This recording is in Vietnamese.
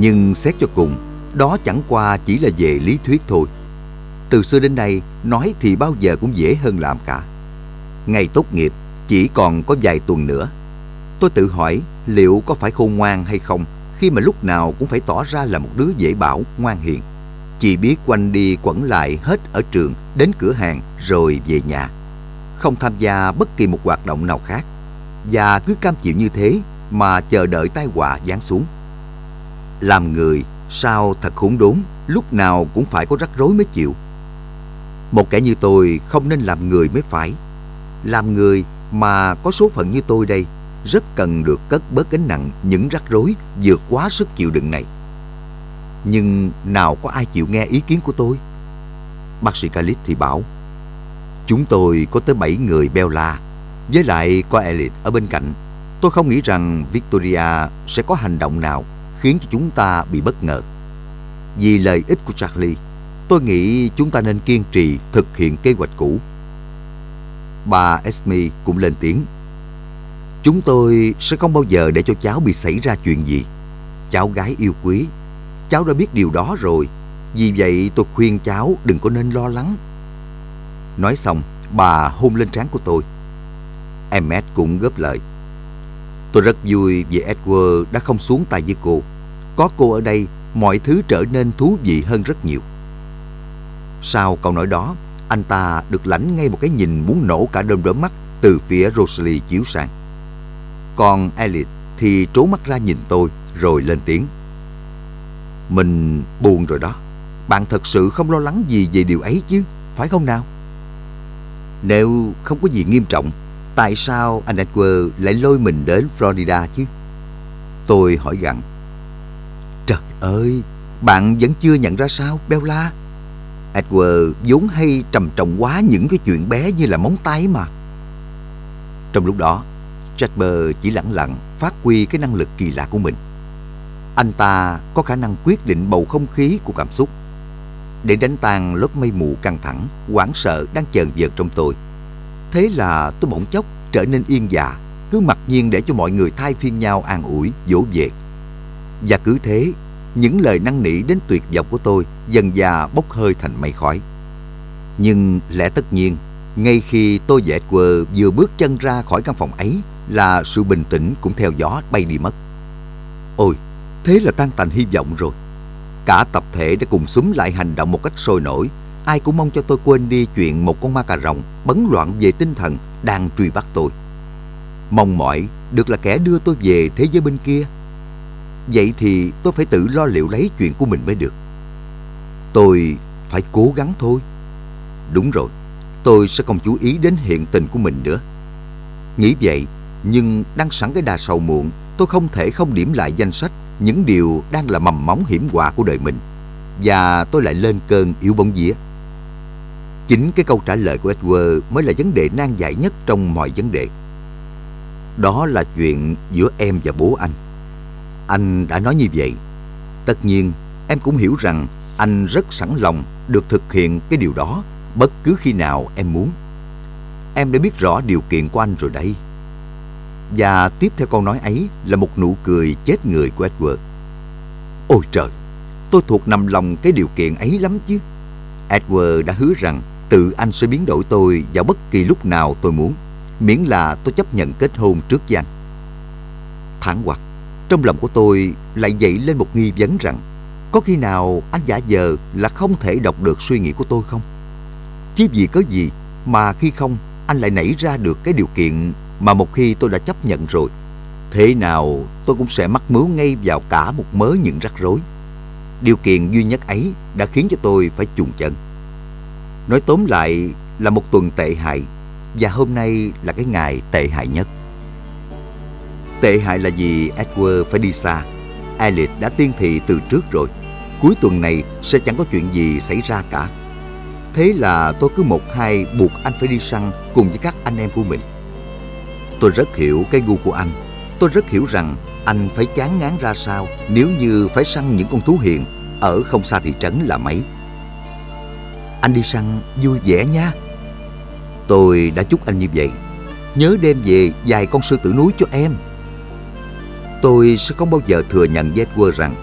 Nhưng xét cho cùng, đó chẳng qua chỉ là về lý thuyết thôi. Từ xưa đến nay, nói thì bao giờ cũng dễ hơn làm cả. Ngày tốt nghiệp chỉ còn có vài tuần nữa. Tôi tự hỏi liệu có phải khôn ngoan hay không khi mà lúc nào cũng phải tỏ ra là một đứa dễ bảo, ngoan hiền. Chỉ biết quanh đi quẩn lại hết ở trường đến cửa hàng rồi về nhà. Không tham gia bất kỳ một hoạt động nào khác. Và cứ cam chịu như thế mà chờ đợi tai họa giáng xuống. Làm người sao thật khốn đốn, lúc nào cũng phải có rắc rối mới chịu. Một kẻ như tôi không nên làm người mới phải. Làm người mà có số phận như tôi đây rất cần được cất bớt gánh nặng những rắc rối vượt quá sức chịu đựng này. Nhưng nào có ai chịu nghe ý kiến của tôi? Bác sĩ Calix thì bảo, chúng tôi có tới 7 người Bella, với lại có Elliot ở bên cạnh. Tôi không nghĩ rằng Victoria sẽ có hành động nào khiến cho chúng ta bị bất ngờ. Vì lợi ích của Charlie, tôi nghĩ chúng ta nên kiên trì thực hiện kế hoạch cũ. Bà Esme cũng lên tiếng. Chúng tôi sẽ không bao giờ để cho cháu bị xảy ra chuyện gì. Cháu gái yêu quý, cháu đã biết điều đó rồi. Vì vậy tôi khuyên cháu đừng có nên lo lắng. Nói xong, bà hôn lên trán của tôi. Emmet cũng góp lời. Tôi rất vui vì Edward đã không xuống tay với cô. Có cô ở đây, mọi thứ trở nên thú vị hơn rất nhiều. Sau câu nói đó, anh ta được lãnh ngay một cái nhìn muốn nổ cả đơm đớm mắt từ phía Rosalie chiếu sang. Còn Elliot thì trố mắt ra nhìn tôi rồi lên tiếng. Mình buồn rồi đó. Bạn thật sự không lo lắng gì về điều ấy chứ, phải không nào? Nếu không có gì nghiêm trọng, tại sao anh Edward lại lôi mình đến Florida chứ? Tôi hỏi rằng, Ơi, bạn vẫn chưa nhận ra sao, Bella? Edward vốn hay trầm trọng quá những cái chuyện bé như là móng tay mà. Trong lúc đó, Jasper chỉ lặng lặng phát huy cái năng lực kỳ lạ của mình. Anh ta có khả năng quyết định bầu không khí của cảm xúc để đánh tan lớp mây mù căng thẳng, hoảng sợ đang chờn vợt trong tôi. Thế là tôi bỗng chốc trở nên yên dạ, cứ mặc nhiên để cho mọi người thay phiên nhau an ủi, dỗ về. Và cứ thế, những lời năn nỉ đến tuyệt vọng của tôi dần dà bốc hơi thành mây khói. Nhưng lẽ tất nhiên, ngay khi tôi và quờ vừa bước chân ra khỏi căn phòng ấy là sự bình tĩnh cũng theo gió bay đi mất. Ôi, thế là tan tành hy vọng rồi. Cả tập thể đã cùng súng lại hành động một cách sôi nổi. Ai cũng mong cho tôi quên đi chuyện một con ma cà rồng bấn loạn về tinh thần đang truy bắt tôi. Mong mỏi được là kẻ đưa tôi về thế giới bên kia. Vậy thì tôi phải tự lo liệu lấy chuyện của mình mới được. Tôi phải cố gắng thôi. Đúng rồi, tôi sẽ không chú ý đến hiện tình của mình nữa. Nghĩ vậy, nhưng đang sẵn cái đà sầu muộn, tôi không thể không điểm lại danh sách những điều đang là mầm móng hiểm họa của đời mình. Và tôi lại lên cơn yếu bóng vía. Chính cái câu trả lời của Edward mới là vấn đề nan giải nhất trong mọi vấn đề. Đó là chuyện giữa em và bố anh. Anh đã nói như vậy. Tất nhiên, em cũng hiểu rằng anh rất sẵn lòng được thực hiện cái điều đó bất cứ khi nào em muốn. Em đã biết rõ điều kiện của anh rồi đây. Và tiếp theo câu nói ấy là một nụ cười chết người của Edward. Ôi trời, tôi thuộc nằm lòng cái điều kiện ấy lắm chứ. Edward đã hứa rằng tự anh sẽ biến đổi tôi vào bất kỳ lúc nào tôi muốn, miễn là tôi chấp nhận kết hôn trước với anh. Thẳng hoặc, trong lòng của tôi lại dậy lên một nghi vấn rằng có khi nào anh giả vờ là không thể đọc được suy nghĩ của tôi không? Chứ vì có gì mà khi không anh lại nảy ra được cái điều kiện mà một khi tôi đã chấp nhận rồi, thế nào tôi cũng sẽ mắc mướu ngay vào cả một mớ những rắc rối. Điều kiện duy nhất ấy đã khiến cho tôi phải chùng chân. Nói tóm lại là một tuần tệ hại và hôm nay là cái ngày tệ hại nhất. Tệ hại là vì Edward phải đi xa. Elliot đã tiên thị từ trước rồi. Cuối tuần này sẽ chẳng có chuyện gì xảy ra cả. Thế là tôi cứ một hai buộc anh phải đi săn cùng với các anh em của mình. Tôi rất hiểu cái gu của anh. Tôi rất hiểu rằng anh phải chán ngán ra sao nếu như phải săn những con thú hiền ở không xa thị trấn là mấy. Anh đi săn vui vẻ nha. Tôi đã chúc anh như vậy. Nhớ đem về vài con sư tử núi cho em. Tôi sẽ không bao giờ thừa nhận với Edward rằng